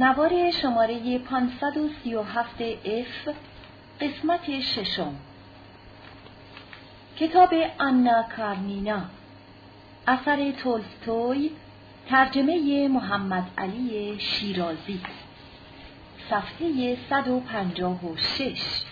نوار شماره 537 F قسمت ششم. کتاب آنا کارنینا اثر تولستوی ترجمه محمد علی شیرازی. صفحه 156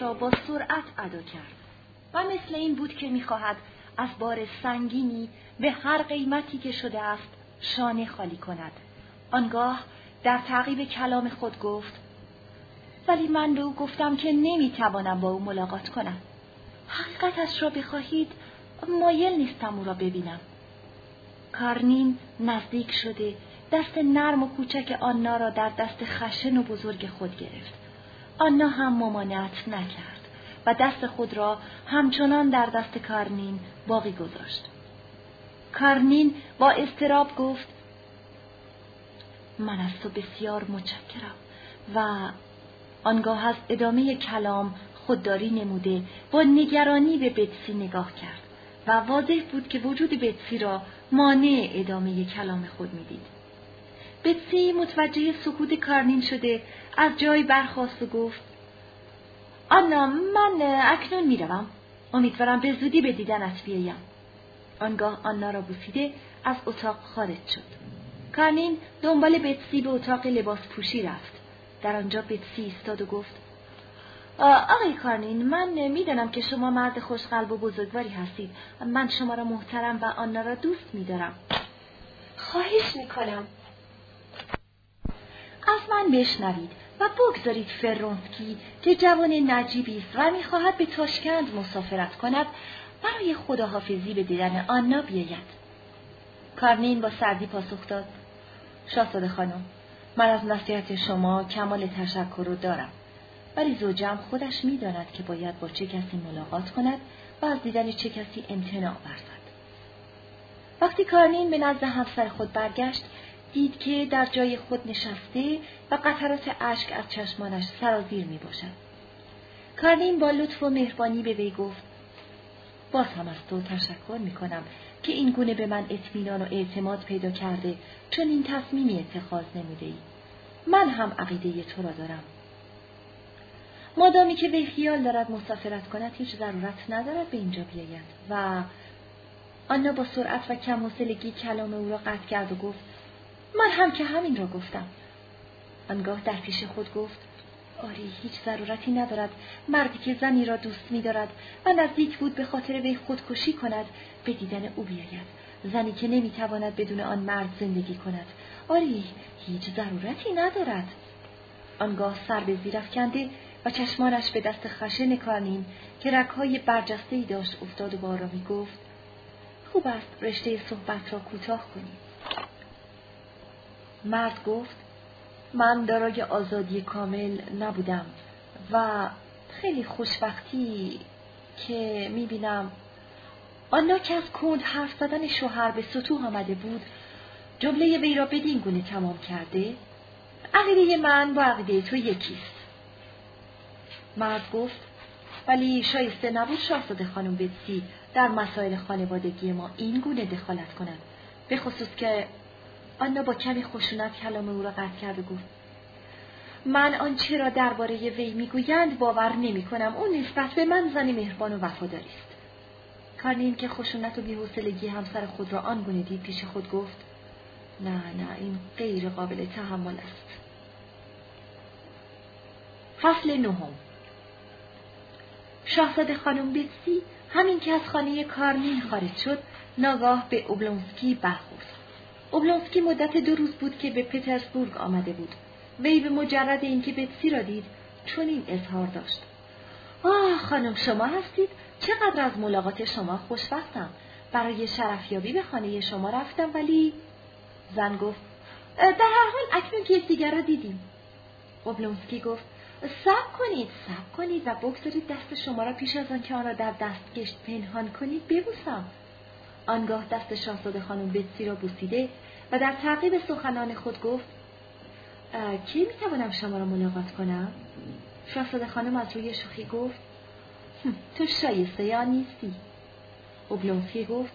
را با سرعت ادا کرد. و مثل این بود که می‌خواهد از بار سنگینی به هر قیمتی که شده است شانه خالی کند. آنگاه در تعقیب کلام خود گفت ولی من به او گفتم که نمی‌توانم با او ملاقات کنم. حقیقتش را بخواهید مایل نیستم او را ببینم. کارنین نزدیک شده دست نرم و کوچک آنا را در دست خشن و بزرگ خود گرفت. آنا هم ممانعت نکرد و دست خود را همچنان در دست کارنین باقی گذاشت. کارنین با استراب گفت من از تو بسیار متشکرم و آنگاه از ادامه کلام خودداری نموده با نگرانی به بتسی نگاه کرد و واضح بود که وجود بتسی را مانع ادامه کلام خود می‌دید. بتسی متوجه سکوت کارنین شده از جای برخواست و گفت آنا من اکنون می‌روم. امیدوارم به زودی به دیدنت بیایم. آنگاه آنا را بوسیده از اتاق خارج شد. کارنین دنبال بتسی به اتاق لباس پوشی رفت. در آنجا بتسی ایستاد و گفت آقای کارنین من می‌دانم که شما مرد خوشقلب و بزرگواری هستید. من شما را محترم و آنا را دوست میدارم. خواهش می‌کنم. من بشنوید و بگذارید فرونسکی که جوان نجیبی است و می‌خواهد به تاشکند مسافرت کند برای خداحافظی به دیدن آنا بیاید. کارنین با سردی پاسخ داد. شاهزاده خانم من از نصیحت شما کمال تشکر رو دارم. ولی زوجم خودش می‌داند که باید با چه کسی ملاقات کند و از دیدن چه کسی امتناع ورزد. وقتی کارنین به نزد همسر خود برگشت دید که در جای خود نشسته و قطرات اشک از چشمانش سرازیر می باشد. کارنین با لطف و مهربانی به وی گفت باز هم از تو تشکر می کنم که این گونه به من اطمینان و اعتماد پیدا کرده چون این تصمیمی اتخاذ نمیده ای. من هم عقیده تو را دارم. مادامی که وی خیال دارد مسافرت کند هیچ ضرورت ندارد به اینجا بیاید و آنا با سرعت و کم کلام او را قطع کرد و گفت من هم که همین را گفتم. آنگاه در پیش خود گفت آری هیچ ضرورتی ندارد. مردی که زنی را دوست می دارد و نزدیک بود به خاطر وی خودکشی کند به دیدن او بیاید. زنی که نمی‌تواند بدون آن مرد زندگی کند. آری هیچ ضرورتی ندارد. آنگاه سر به زیر افکنده و چشمانش به دست خشن کارنین که رکهای برجسته ای داشت افتاد و با آرامی گفت خوب است رشته صحبت را کوتاه کنیم. مرد گفت من دارای آزادی کامل نبودم و خیلی خوشبختی که می‌بینم. آنها که از کند حرف زدن شوهر به سطوح آمده بود جمله وی را بدین گونه تمام کرده عقیده من با عقیده تو یکیست. مرد گفت ولی شایسته نبود شاهزاده خانم بتسی در مسائل خانوادگی ما این گونه دخالت کند به خصوص که آنا با کمی خشونت کلام او را قطع کرد و گفت من آنچه را درباره وی می‌گویند باور نمی کنم اون نسبت به من زنی مهربان و وفاداری است. کارنین که خشونت و بیحوصلگی همسر خود را آنگونه دید پیش خود گفت نه نه این غیر قابل تحمل است. فصل نهم. شاهزاده خانم بیتسی همین که از خانه کارنین خارج شد ناگاه به اوبلونسکی برخورد اوبلونسکی مدت دو روز بود که به پترزبورگ آمده بود. وی به مجرد اینکه بتسی را دید چنین اظهار داشت. آه خانم شما هستید؟ چقدر از ملاقات شما خوشبختم. برای شرفیابی به خانه شما رفتم ولی زن گفت در هر حال اکنون که یکدیگر را دیدیم. اوبلونسکی گفت صبر کنید صبر کنید و بگذارید دست شما را پیش از که آن را در دستکش پنهان کنید ببوسم. آنگاه دست شاهزاده خانم بتسی را بوسیده و در تعقیب سخنان خود گفت کی می‌توانم شما را ملاقات کنم؟ شاهزاده خانم از روی شوخی گفت تو شایسته یا نیستی؟ اوبلونسکی گفت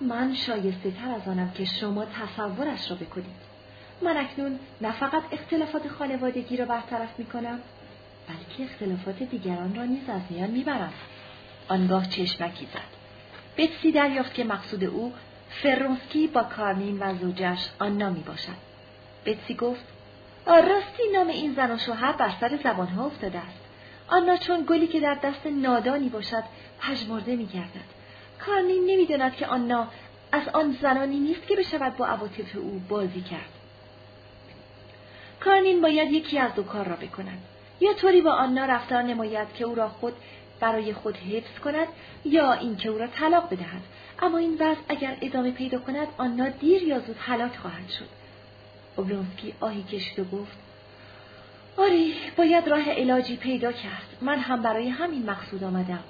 من شایسته تر از آنم که شما تصورش را بکنید. من اکنون نه فقط اختلافات خانوادگی را برطرف می کنم بلکه اختلافات دیگران را نیز از میان می‌برم. آنگاه چشمکی زد. بتسی دریافت که مقصود او فرونسکی با کارنین و زوجش آنا می باشد؟ بتسی گفت؟ راستی نام این زن و شوهر بر سر زبانها افتاده است. آنا چون گلی که در دست نادانی باشد پژمرده میگردد. کارنین نمی‌داند که آنا از آن زنانی نیست که بشود با عواطف او بازی کرد. کارنین باید یکی از دو کار را بکند. یا طوری با آنا رفتار نماید که او را خود برای خود حفظ کند یا اینکه او را طلاق بدهد. اما این وضع اگر ادامه پیدا کند آنا دیر یا زود هلاک خواهد شد. اوبلونسکی آهی کشید و گفت آری باید راه علاجی پیدا کرد. من هم برای همین مقصود آمدم.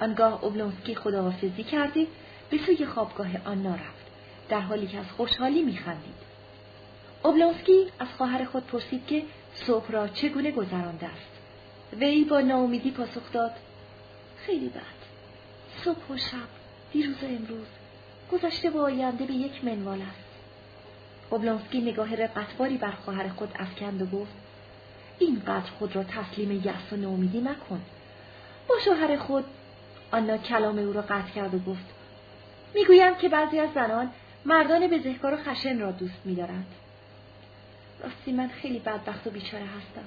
آنگاه اوبلونسکی خداحافظی کرده به سوی خوابگاه آنا رفت. در حالی که از خوشحالی میخندید. اوبلونسکی از خواهر خود پرسید که صبح را چگونه گذرانده است. وی با ناامیدی پاسخ داد. خیلی بد. صبح و شب دیروز و امروز. گذشته و آینده به یک منوال است. اوبلونسکی نگاه رقتباری بر خواهر خود افکند و گفت اینقدر خود را تسلیم یأس و ناامیدی مکن. با شوهر خود آنا کلام او را قطع کرد و گفت می‌گویم که بعضی از زنان مردان بزهکار و خشن را دوست میدارند. راستی من خیلی بدبخت و بیچاره هستم.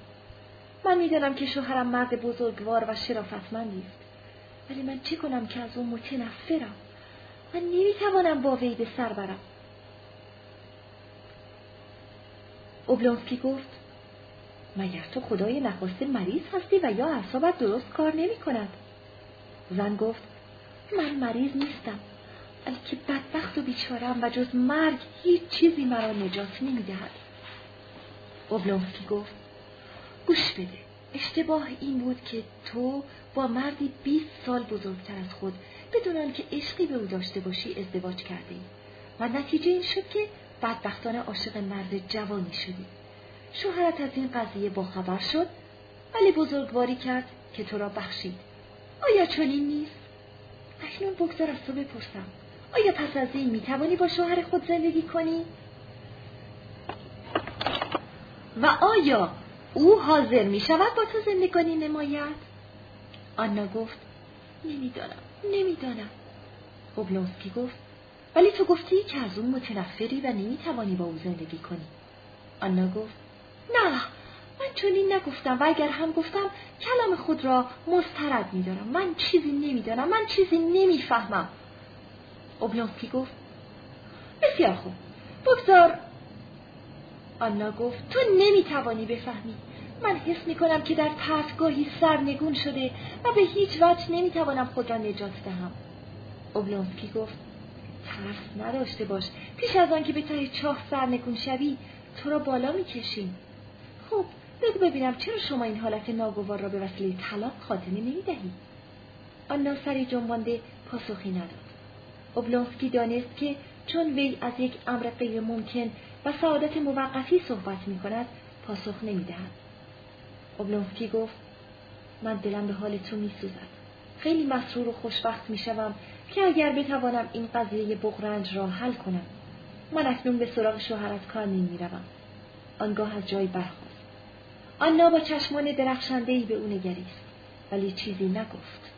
من می‌دانم که شوهرم مرد بزرگوار و شرافتمندی است. ولی من چه کنم که از او متنفرم من نمی‌توانم با وی به سر برم. اوبلونسکی گفت مگر تو خدای نخواسته مریض هستی و یا اعصابت درست کار نمی کند زن گفت من مریض نیستم بلکه بدبخت و بیچارم و جز مرگ هیچ چیزی مرا نجات نمی‌دهد. اوبلونسکی گفت گوش بده. اشتباه این بود که تو با مردی 20 سال بزرگتر از خود بدون آنکه عشقی به او داشته باشی ازدواج کرده ای. و نتیجه این شد که بدبختانه عاشق مرد جوانی شدی. شوهرت از این قضیه باخبر شد ولی بزرگواری کرد که تو را بخشید. آیا چنین نیست؟ اکنون بگذار از تو بپرسم. آیا پس از این می‌توانی با شوهر خود زندگی کنی؟ و آیا او حاضر می شود با تو زندگانی نماید؟ آنا گفت نمی‌دانم نمی‌دانم. اوبلونسکی گفت ولی تو گفتی که از اون متنفری و نمی‌توانی با او زندگی کنی. آنا گفت نه من چنین نگفتم و اگر هم گفتم کلام خود را مسترد میدارم. من چیزی نمی‌دانم من چیزی نمی‌فهمم. اوبلونسکی گفت بسیار خوب بگذار آنا گفت تو نمی‌توانی بفهمی. من حس می‌کنم که در ترسگاهی سرنگون شده و به هیچ وجه نمی‌توانم خود را نجات دهم. اوبلونسکی گفت ترس نداشته باش. پیش از آنکه به ته چاه سرنگون شوی تو را بالا می‌کشیم. خب بگو ببینم چرا شما این حالت ناگوار را به وسیله طلاق خاتمه نمی‌دهی؟ آنا سری جنبانده پاسخی نداد. اوبلونسکی دانست که چون وی از یک امر غیر ممکن و سعادت موقتی صحبت می کند پاسخ نمی دهد. اوبلونسکی گفت من دلم به حال تو می سوزد. خیلی مسرور و خوشبخت می شوم که اگر بتوانم این قضیه بغرنج را حل کنم. من اکنون به سراغ شوهرت کار نمی روم. آنگاه از جای برخواست. آنا با چشمان درخشندهای به او نگریست ولی چیزی نگفت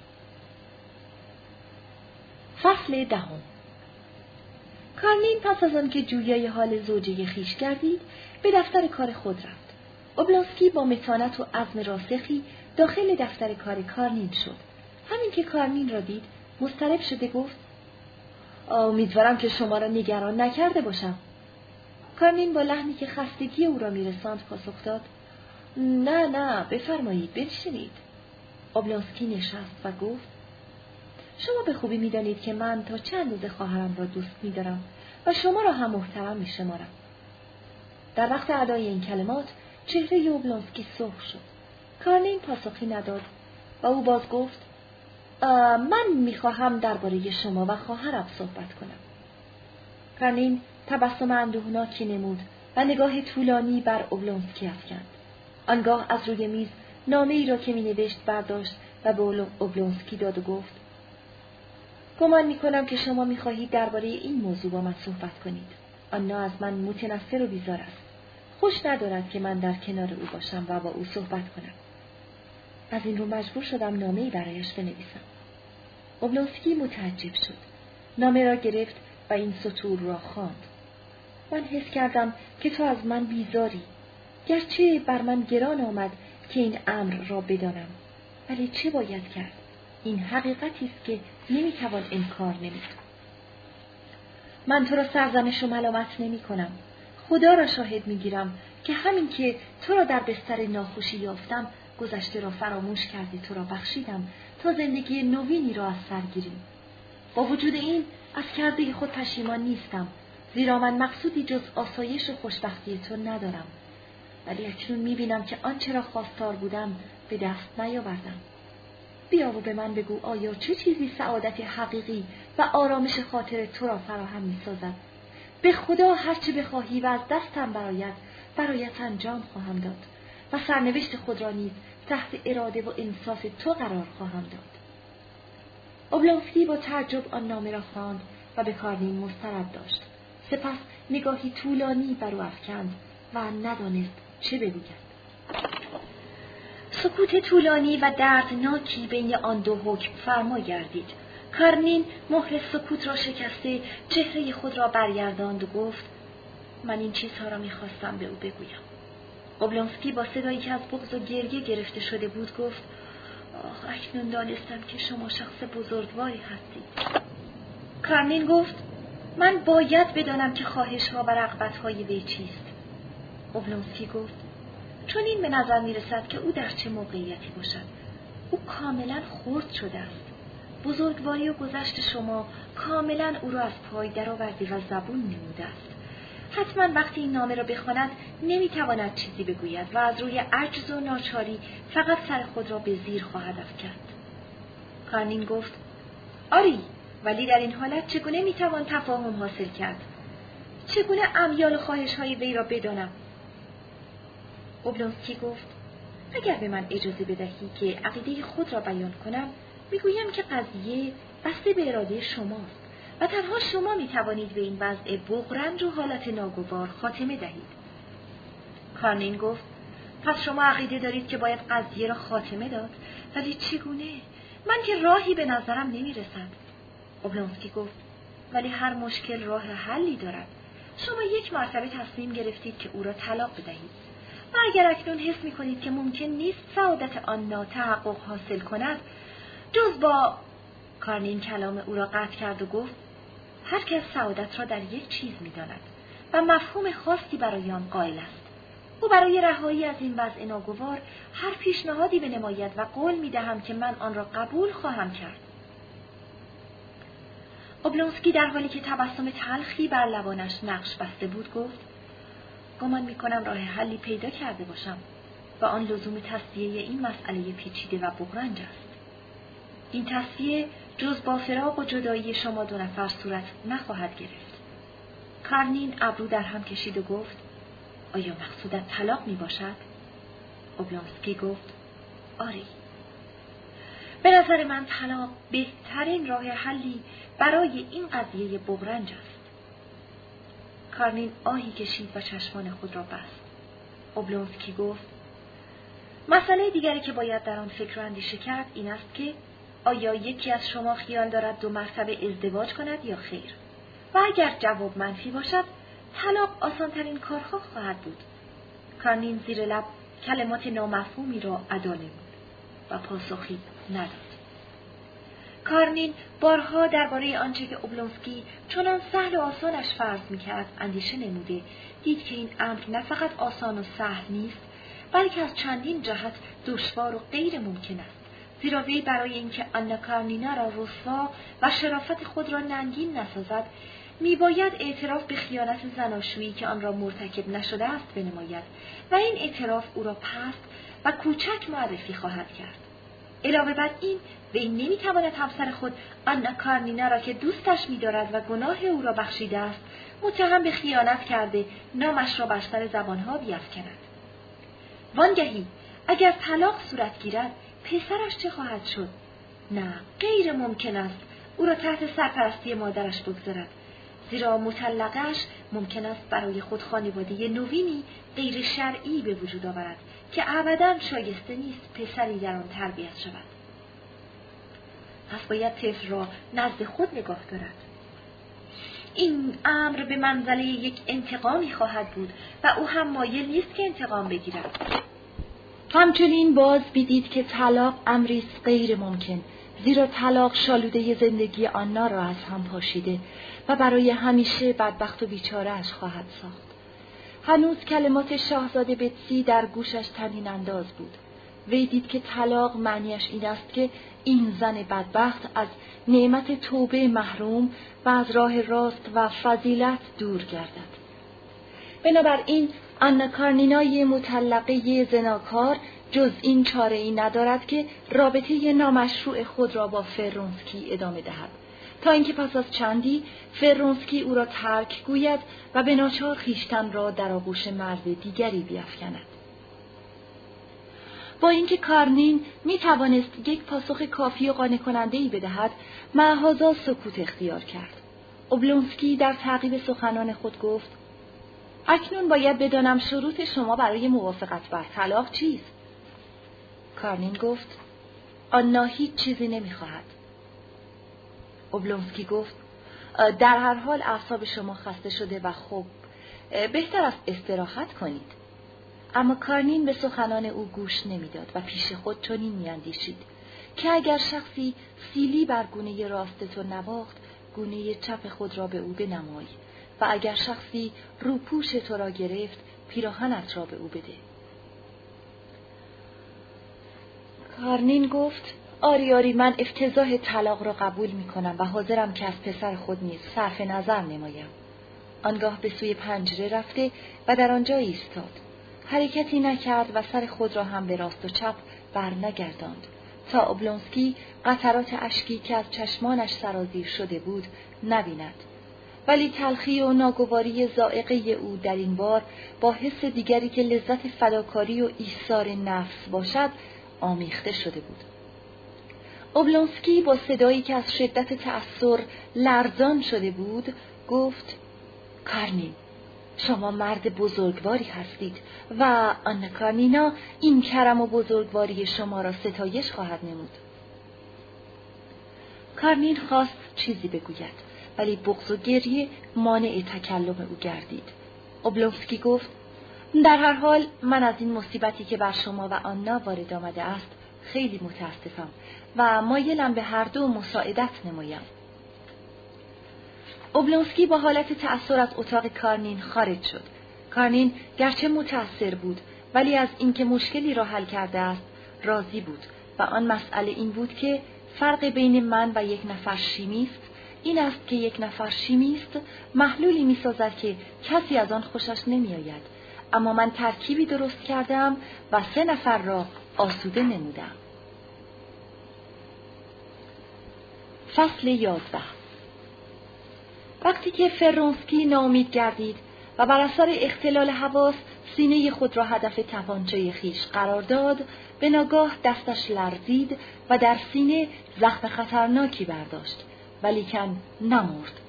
فصل دهم کارنین پس از آنکه جویای حال زوجه خیش گردید به دفتر کار خود رفت. اوبلاسکی با متانت و عزم راسخی داخل دفتر کار کارنین شد. همین که کارنین را دید مضطرب شده گفت امیدوارم که شما را نگران نکرده باشم. کارنین با لحنی که خستگی او را میرساند پاسخ داد نه نه بفرمایید بنشینید. اوبلاسکی نشست و گفت شما به خوبی می‌دانید که من تا چند اندازه خواهرم را دوست میدارم و شما را هم محترم میشمارم. در وقت ادای این کلمات چهره اوبلانسکی سرخ شد. کارنین پاسخی نداد و او باز گفت من می‌خواهم درباره شما و خواهرم صحبت کنم. کارنین تبسم اندوهناکی نمود و نگاه طولانی بر اوبلونسکی افکند. آنگاه از روی میز نامه ای را که می نوشت برداشت و به اوبلونسکی داد و گفت گمان می کنم که شما می خواهید درباره این موضوع با من صحبت کنید. آنا از من متنفر و بیزار است. خوش ندارد که من در کنار او باشم و با او صحبت کنم. از این رو مجبور شدم نامه ای برایش بنویسم. اوبلونسکی متعجب شد. نامه را گرفت و این سطور را خواند. من حس کردم که تو از من بیزاری. گرچه بر من گران آمد که این امر را بدانم. ولی چه باید کرد؟ این حقیقتی است که نمی‌توان انکار نمود. من تو را سرزنش و ملامت نمی کنم. خدا را شاهد می‌گیرم که همین که تو را در بستر ناخوشی یافتم گذشته را فراموش کردی تو را بخشیدم تا زندگی نوینی را از سر گیریم. با وجود این از کرده خود پشیمان نیستم زیرا من مقصودی جز آسایش و خوشبختی تو ندارم. ولی اکنون می‌بینم که آنچه را خواستار بودم به دست نیاوردم. بیا و به من بگو آیا چه چیزی سعادت حقیقی و آرامش خاطر تو را فراهم می سازد؟ به خدا هرچه بخواهی و از دستم برایت برایت انجام خواهم داد و سرنوشت خود را نیز تحت اراده و انصاف تو قرار خواهم داد. اوبلانسکی با تعجب آن نامه را خواند و به کارنین مسترد داشت. سپس نگاهی طولانی بر او افکند و ندانست چه بگوید. سکوت طولانی و دردناکی بین آن دو حکم فرما گردید. کارنین مهر سکوت را شکسته چهره خود را برگرداند و گفت من این چیزها را می‌خواستم به او بگویم. اوبلانسکی با صدایی که از بغض و گریه گرفته شده بود گفت آخ اکنون دانستم که شما شخص بزرگواری هستید. کارنین گفت من باید بدانم که خواهش ها و رغبت های وی چیست. اوبلانسکی گفت چون این به نظر می رسد که او در چه موقعیتی باشد. او کاملا خرد شده است. بزرگواری و گذشت شما کاملا او را از پای درآوردی و زبون نموده است. حتما وقتی این نامه را بخواند نمی‌تواند چیزی بگوید و از روی عجز و ناچاری فقط سر خود را به زیر خواهد افکند. کارنین گفت آری ولی در این حالت چگونه می‌توان تفاهم حاصل کرد؟ چگونه امیال خواهش های وی را بدانم اوبلونسکی گفت اگر به من اجازه بدهی که عقیده خود را بیان کنم می‌گویم که قضیه بسته به اراده شماست و تنها شما می توانید به این وضع بغرنج و حالت ناگوار خاتمه دهید. کارنین گفت پس شما عقیده دارید که باید قضیه را خاتمه داد ولی چگونه؟ من که راهی به نظرم نمی رسد. اوبلونسکی گفت ولی هر مشکل راه حلی دارد. شما یک مرتبه تصمیم گرفتید که او را طلاق بدهید. و اگر اکنون حس می کنید که ممکن نیست سعادت آن تحقق حاصل کند جز با کارنین کلام او را قطع کرد و گفت هر کس سعادت را در یک چیز می داند و مفهوم خاصی برای آن قائل است. او برای رهایی از این وضع ناگوار هر پیشنهادی بنماید و قول می دهم که من آن را قبول خواهم کرد. اوبلونسکی در حالی که تبسم تلخی بر لبانش نقش بسته بود گفت گمان می‌کنم راه حلی پیدا کرده باشم و آن لزوم تصفیه این مسئله پیچیده و بغرنج است. این تصفیه جز با فراق و جدایی شما دو نفر صورت نخواهد گرفت. کارنین ابرو در هم کشید و گفت آیا مقصودت طلاق می باشد؟ اوبلانسکی گفت آری به نظر من طلاق بهترین راه حلی برای این قضیه بغرنج است. کارنین آهی کشید و چشمان خود را بست. اوبلونسکی گفت مسئله دیگری که باید در آن فکر و اندیشه کرد این است که آیا یکی از شما خیال دارد دو مرتبه ازدواج کند یا خیر؟ و اگر جواب منفی باشد طلاق آسانترین کارها خواهد بود. کارنین زیر لب کلمات نامفهومی را ادا نمود و پاسخی نداد. کارنین بارها درباره آنچه که اوبلونسکی چنان سهل و آسانش فرض می‌کرد اندیشه نموده. دید که این امر نه فقط آسان و سهل نیست بلکه از چندین جهت دشوار و غیر ممکن است. زیرا وی برای اینکه آنا کارنینا را رسوا و شرافت خود را ننگین نسازد میباید اعتراف به خیانت زناشویی که آن را مرتکب نشده است بنماید و این اعتراف او را پست و کوچک معرفی خواهد کرد. علاوه بر این وی نمی‌تواند همسر خود آنا کارنینا را که دوستش میدارد و گناه او را بخشیده است متهم به خیانت کرده نامش را بر سر زبانها بیافکند. وانگهی اگر طلاق صورت گیرد پسرش چه خواهد شد؟ نه غیر ممکن است. او را تحت سرپرستی مادرش بگذارد. زیرا مطلقش ممکن است برای خود خانواده نوینی غیر شرعی به وجود آورد. که ابدا شایسته نیست پسری در آن تربیت شود. پس باید طفل را نزد خود نگاه دارد. این امر به منزله یک انتقامی خواهد بود و او هم مایل نیست که انتقام بگیرد. همچنین باز بیدید که طلاق امری غیر ممکن زیرا طلاق شالوده زندگی آنا را از هم پاشیده و برای همیشه بدبخت و بیچارهش خواهد ساخت. هنوز کلمات شاهزاده بتسی در گوشش تنین انداز بود. وی دید که طلاق معنیش این است که این زن بدبخت از نعمت توبه محروم و از راه راست و فضیلت دور گردد. بنابراین آنا کارنینای مطلقه زناکار جز این چاره ای ندارد که رابطه نامشروع خود را با فرونسکی ادامه دهد تا اینکه پس از چندی فرونسکی او را ترک گوید و به ناچار خیشتن را در آغوش مرد دیگری بیافکند. با اینکه کارنین می توانست یک پاسخ کافی و قانع کننده ای بدهد معهازا سکوت اختیار کرد. اوبلونسکی در تعقیب سخنان خود گفت اکنون باید بدانم شروط شما برای موافقت بر طلاق چیست؟ کارنین گفت آنا هیچ چیزی نمی‌خواهد. اوبلونسکی گفت در هر حال اعصاب شما خسته شده و خوب. بهتر است استراحت کنید. اما کارنین به سخنان او گوش نمی‌داد و پیش خود چنین میاندیشید که اگر شخصی سیلی بر گونه راست تو نواخت گونه چپ خود را به او بنمای و اگر شخصی روپوش تو را گرفت پیراهنت را به او بده. کارنین گفت آری آری من افتضاح طلاق را قبول می کنم و حاضرم که از پسر خود نیز صرف نظر نمایم. آنگاه به سوی پنجره رفته و در آنجا ایستاد. حرکتی نکرد و سر خود را هم به راست و چپ بر نگرداند تا اوبلونسکی قطرات اشکی که از چشمانش سرازیر شده بود نبیند. ولی تلخی و ناگواری زائقه او در این بار با حس دیگری که لذت فداکاری و ایثار نفس باشد آمیخته شده بود. اوبلونسکی با صدایی که از شدت تأثیر لرزان شده بود گفت کارنین شما مرد بزرگواری هستید و آن کارنینا این کرم و بزرگواری شما را ستایش خواهد نمود. کارنین خواست چیزی بگوید ولی بغض و گریه مانع تکلم او گردید. اوبلونسکی گفت در هر حال من از این مصیبتی که بر شما و آنا وارد آمده است خیلی متاسفم و مایلم به هر دو مساعدت نمایم. اوبلونسکی با حالت تأثیر از اتاق کارنین خارج شد. کارنین گرچه متأثر بود ولی از اینکه مشکلی را حل کرده است راضی بود و آن مسئله این بود که فرق بین من و یک نفر شیمیست این است که یک نفر شیمیست محلولی می‌سازد که کسی از آن خوشش نمیآید اما من ترکیبی درست کردم و سه نفر را آسوده نمودم فصل یازده. وقتی که فرونسکی ناامید گردید و بر اثر اختلال حواس سینه خود را هدف تپانچه خیش قرار داد به ناگاه دستش لرزید و در سینه زخم خطرناکی برداشت ولیکن نمرد.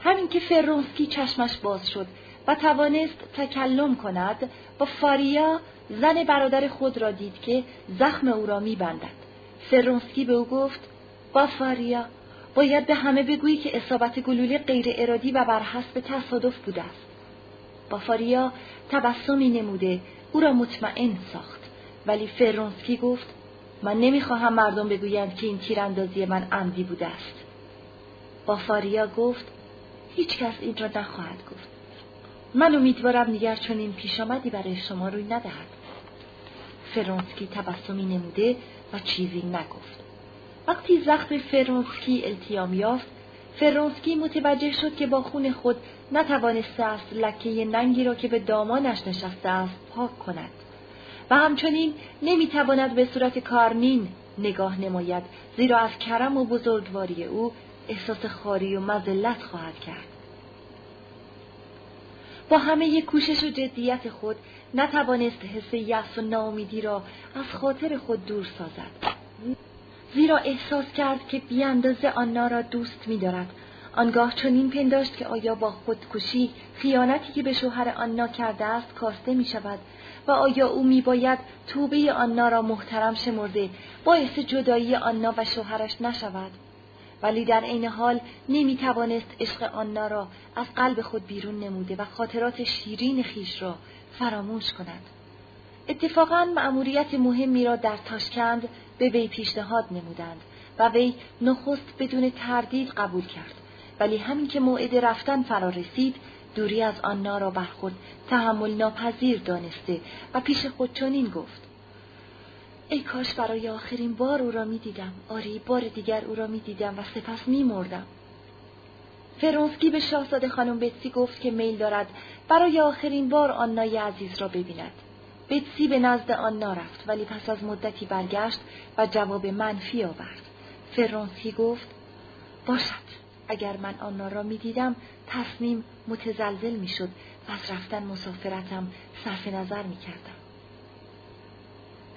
همین که فرونسکی چشمش باز شد و توانست تکلم کند با فاریا زن برادر خود را دید که زخم او را میبندد. فرونسکی به او گفت با فاریا باید به همه بگویی که اصابت گلوله غیر ارادی و بر حسب تصادف بوده است. بافاریا تبسمی نموده او را مطمئن ساخت. ولی فرونسکی گفت من نمی‌خواهم مردم بگویند که این تیراندازی من عمدی بوده است. بافاریا گفت هیچ کس این را نخواهد گفت. من امیدوارم نیگر چون این پیش آمدی برای شما روی ندهد. فرونسکی تبسمی نموده و چیزی نگفت. وقتی زخم فرونسکی التیام یافت فرونسکی متوجه شد که با خون خود نتوانسته است لکه ننگی را که به دامانش نشسته است پاک کند. و همچنین نمی‌تواند به صورت کارنین نگاه نماید زیرا از کرم و بزرگواری او احساس خاری و مزلت خواهد کرد. با همه کوشش و جدیت خود نتوانست حس یأس و ناامیدی را از خاطر خود دور سازد. زیرا احساس کرد که بیاندازه آنها را دوست می‌دارد. آنگاه چنین پنداشت که آیا با خودکشی خیانتی که به شوهر آنا کرده است کاسته می شود و آیا او می باید توبه آنا را محترم شمرده باعث جدایی آنا و شوهرش نشود؟ ولی در عین حال نمی توانست عشق آنا را از قلب خود بیرون نموده و خاطرات شیرین خیش را فراموش کند. اتفاقا مأموریت مهمی را در تاشکند به وی پیشنهاد نمودند و وی نخست بدون تردید قبول کرد ولی همین که موعد رفتن فرا رسید دوری از آنا را بر خود تحمل ناپذیر دانسته و پیش خود چنین گفت ای کاش برای آخرین بار او را می دیدم. آری بار دیگر او را می دیدم و سپس می مردم. فرونسکی به شاهزاده خانم بتسی گفت که میل دارد برای آخرین بار آنای عزیز را ببیند. بتسی به نزد آنا رفت ولی پس از مدتی برگشت و جواب منفی آورد. فرونسکی گفت باشد اگر من آنا را می دیدم تصمیم متزلزل می شد و از رفتن مسافرتم صرف نظر می کردم.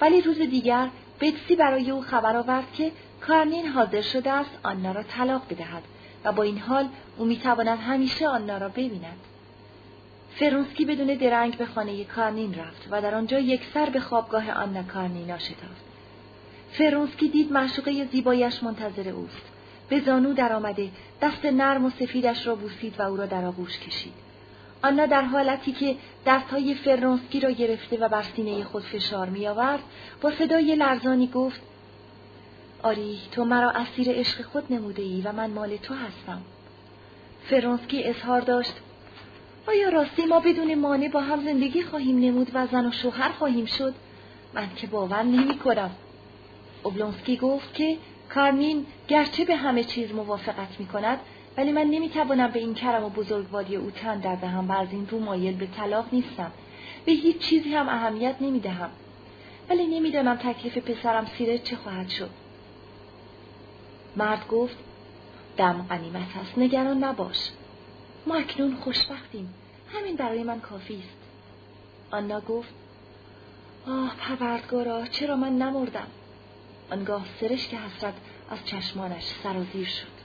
ولی روز دیگر بتسی برای او خبر آورد که کارنین حاضر شده است آنا را طلاق بدهد و با این حال او می تواند همیشه آنا را ببیند. فرونسکی بدون درنگ به خانه کارنین رفت و در آنجا یک سر به خوابگاه آنا کارنینا شتافت. فرونسکی دید معشوقه زیبایش منتظر اوست. به زانو در آمده دست نرم و سفیدش را بوسید و او را در آغوش کشید. آنا در حالتی که دستهای فرونسکی را گرفته و بر سینه خود فشار می آورد با صدای لرزانی گفت آری تو مرا اسیر عشق خود نموده ای و من مال تو هستم. فرونسکی اظهار داشت آیا راستی ما بدون مانع با هم زندگی خواهیم نمود و زن و شوهر خواهیم شد؟ من که باور نمی کنم. اوبلونسکی گفت که کارنین گرچه به همه چیز موافقت می کند ولی من نمی توانم به این کرم و بزرگواری او تن در دهم و از این رو مایل به طلاق نیستم. به هیچ چیزی هم اهمیت نمی دهم. ولی نمی‌دانم تکلیف پسرم سیره چه خواهد شد. مرد گفت دم قنیمت است نگران نباش. ما اکنون خوشبختیم. همین برای من کافی است. آنا گفت آه پروردگارا چرا من نمردم؟ آنگاه سرشک حسرت از چشمانش سرازیر شد.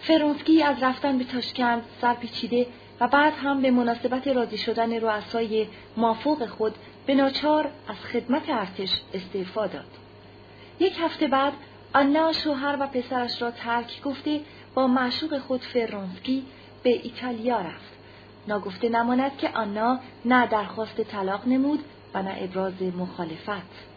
فرونسکی از رفتن به تاشکند سرپیچیده و بعد هم به مناسبت راضی شدن رؤسای مافوق خود به ناچار از خدمت ارتش استعفا داد. یک هفته بعد آنا شوهر و پسرش را ترک گفته با معشوق خود فرونسکی به ایتالیا رفت. ناگفته نماند که آنا نه درخواست طلاق نمود و نه ابراز مخالفت.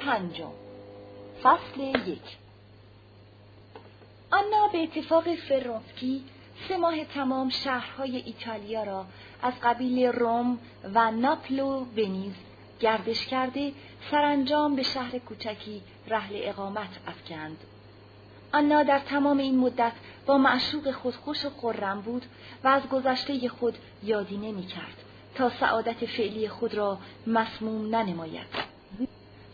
پنجم فصل یک آنا به اتفاق فرونسکی سه ماه تمام شهرهای ایتالیا را از قبیل روم و ناپلو ونیز گردش کرده سرانجام به شهر کوچکی رحل اقامت افکند. آنا در تمام این مدت با معشوق خود خوش و خرم بود و از گذشته خود یادی نمی کرد تا سعادت فعلی خود را مسموم ننماید.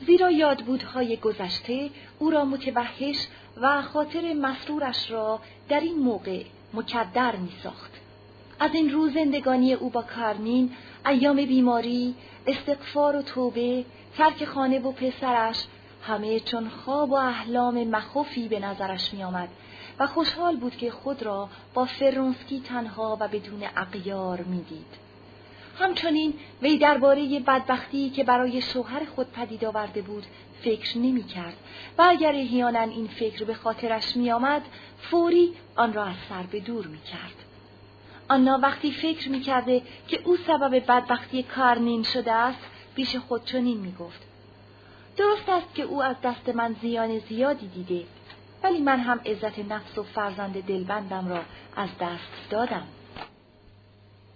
زیرا یادبودهای گذشته او را متوحش و خاطر مسرورش را در این موقع مکدر می ساخت. از این روز زندگانی او با کارنین، ایام بیماری، استغفار و توبه، ترک خانه و پسرش، همه چون خواب و احلام مخوفی به نظرش می آمد و خوشحال بود که خود را با فرونسکی تنها و بدون اقیار می دید. همچنین وی درباره بدبختی که برای شوهر خود پدید آورده بود فکر نمی کرد و اگر احیانا این فکر به خاطرش می آمد فوری آن را از سر به دور می کرد. آنا وقتی فکر می کرده که او سبب بدبختی کارنین شده است بیش خود چنین می گفت. درست است که او از دست من زیان زیادی دیده ولی من هم عزت نفس و فرزند دلبندم را از دست دادم.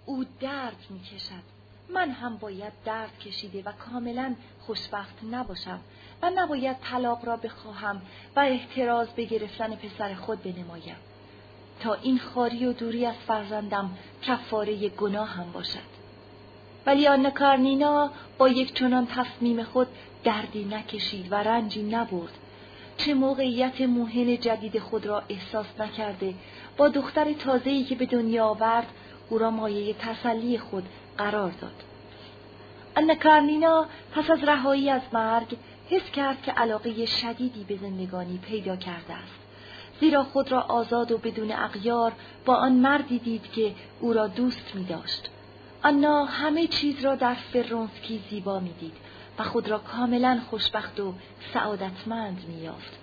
او درد می کشد. من هم باید درد کشیده و کاملا خوشبخت نباشم و نباید طلاق را بخواهم و احتراز به گرفتن پسر خود بنمایم. تا این خاری و دوری از فرزندم کفاره گناه هم باشد. ولی آن کارنینا با یک چنان تصمیم خود دردی نکشید و رنجی نبرد. چه موقعیت موهن جدید خود را احساس نکرده با دختر تازه‌ای که به دنیا آورد او را مایه تسلی خود قرار داد. ان کارنینا پس از رهایی از مرگ حس کرد که علاقه شدیدی به زندگانی پیدا کرده است. زیرا خود را آزاد و بدون اغیار با آن مردی دید که او را دوست می داشت. آنا همه چیز را در فرونسکی زیبا می دید و خود را کاملا خوشبخت و سعادتمند می یافت.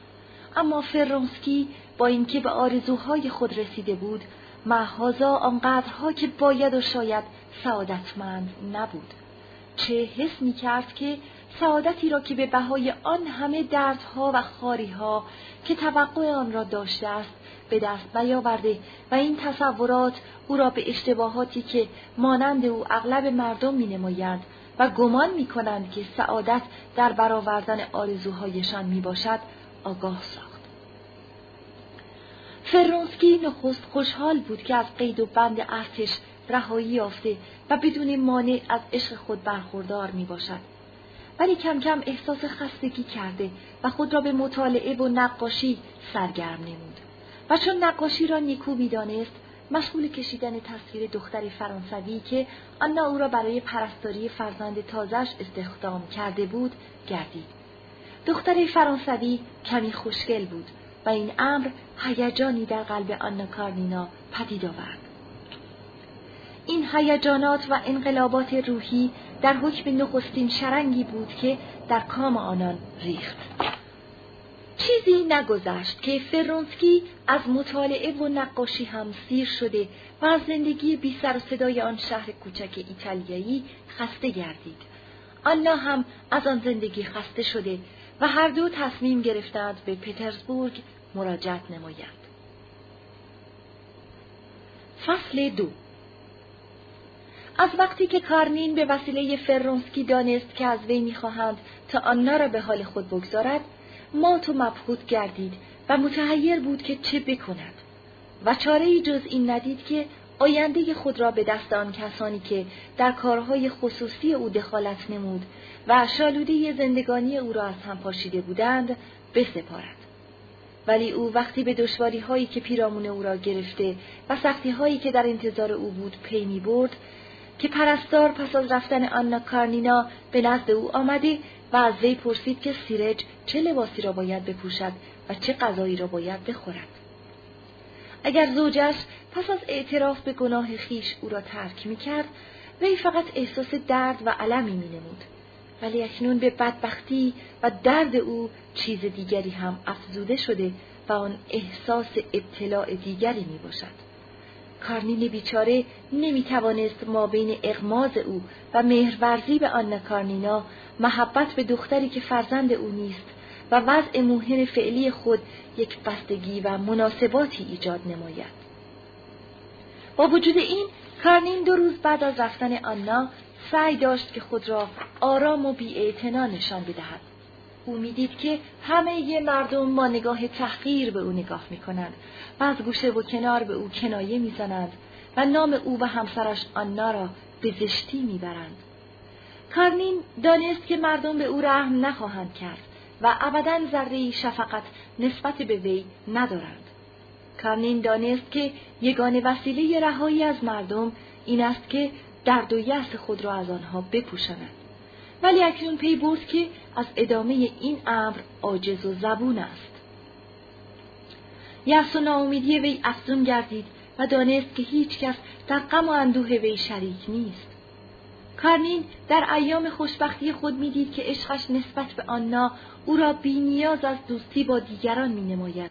اما فرونسکی با اینکه به آرزوهای خود رسیده بود محازا آنقدرها که باید و شاید سعادتمند نبود چه حس می کرد که سعادتی را که به بهای آن همه دردها و خاریها که توقع آن را داشته است به دست نیاورده و این تصورات او را به اشتباهاتی که مانند او اغلب مردم می نمایند و گمان می کنند که سعادت در برآوردن آرزوهایشان می باشد آگاه ساخت. فرونسکی نخست خوشحال بود که از قید و بند ارتش رهایی یافته و بدون مانع از عشق خود برخوردار می باشد. ولی کم کم احساس خستگی کرده و خود را به مطالعه و نقاشی سرگرم نمود. و چون نقاشی را نیکو می‌دانست مشغول کشیدن تصویر دختر فرانسوی که آنا او را برای پرستاری فرزند تازش استخدام کرده بود گردید. دختر فرانسوی کمی خوشگل بود و این امر هیجانی در قلب آنا کارنینا پدید آورد. این هیجانات و انقلابات روحی در حکم نخستین شرنگی بود که در کام آنان ریخت. چیزی نگذشت که فرونسکی از مطالعه و نقاشی هم سیر شده و از زندگی بی سر و صدای آن شهر کوچک ایتالیایی خسته گردید. آنا هم از آن زندگی خسته شده و هر دو تصمیم گرفتند به پترزبورگ مراجعت نمایند. فصل دو از وقتی که کارنین به وسیله فرونسکی دانست که از وی می‌خواهند تا آنا را به حال خود بگذارد مات و مبهوت گردید و متحیر بود که چه بکند و چاره جز این ندید که آینده خود را به دست آن کسانی که در کارهای خصوصی او دخالت نمود و شالوده زندگانی او را از هم پاشیده بودند بسپارد. ولی او وقتی به دشواری هایی که پیرامون او را گرفته و سختی هایی که در انتظار او بود پی می برد که پرستار پس از رفتن آنا کارنینا به نزد او آمده و از وی پرسید که سیرج چه لباسی را باید بپوشد و چه غذایی را باید بخورد. اگر زوجش پس از اعتراف به گناه خیش او را ترک می کرد، وی فقط احساس درد و علمی می نمود. ولی اکنون به بدبختی و درد او چیز دیگری هم افزوده شده و آن احساس ابتلاع دیگری می باشد. کارنین بیچاره نمی توانست ما بین اغماز او و مهرورزی به آن کارنینا محبت به دختری که فرزند او نیست و وضع موهن فعلی خود یک بستگی و مناسباتی ایجاد نماید. با وجود این کارنین دو روز بعد از رفتن آنا سعی داشت که خود را آرام و بی نشان بدهد. او می‌دید که همه مردم با نگاه تحقیر به او نگاه می کنند و از گوشه و کنار به او کنایه می‌زنند و نام او و همسرش آنا را به زشتی می‌برند. کارنین دانست که مردم به او رحم نخواهند کرد و ابدا ذره شفقت نسبت به وی ندارند. کارنین دانست که یگان وسیله رهایی از مردم این است که درد و یأس خود را از آنها بپوشاند. ولی اکنون پی برد که از ادامه این امر عاجز و زبون است. یأس و ناامیدی وی افزون گردید و دانست که هیچ کس در غم و اندوه وی شریک نیست. کارنین در ایام خوشبختی خود می‌دید که عشقش نسبت به آنا او را بی نیاز از دوستی با دیگران می نماید.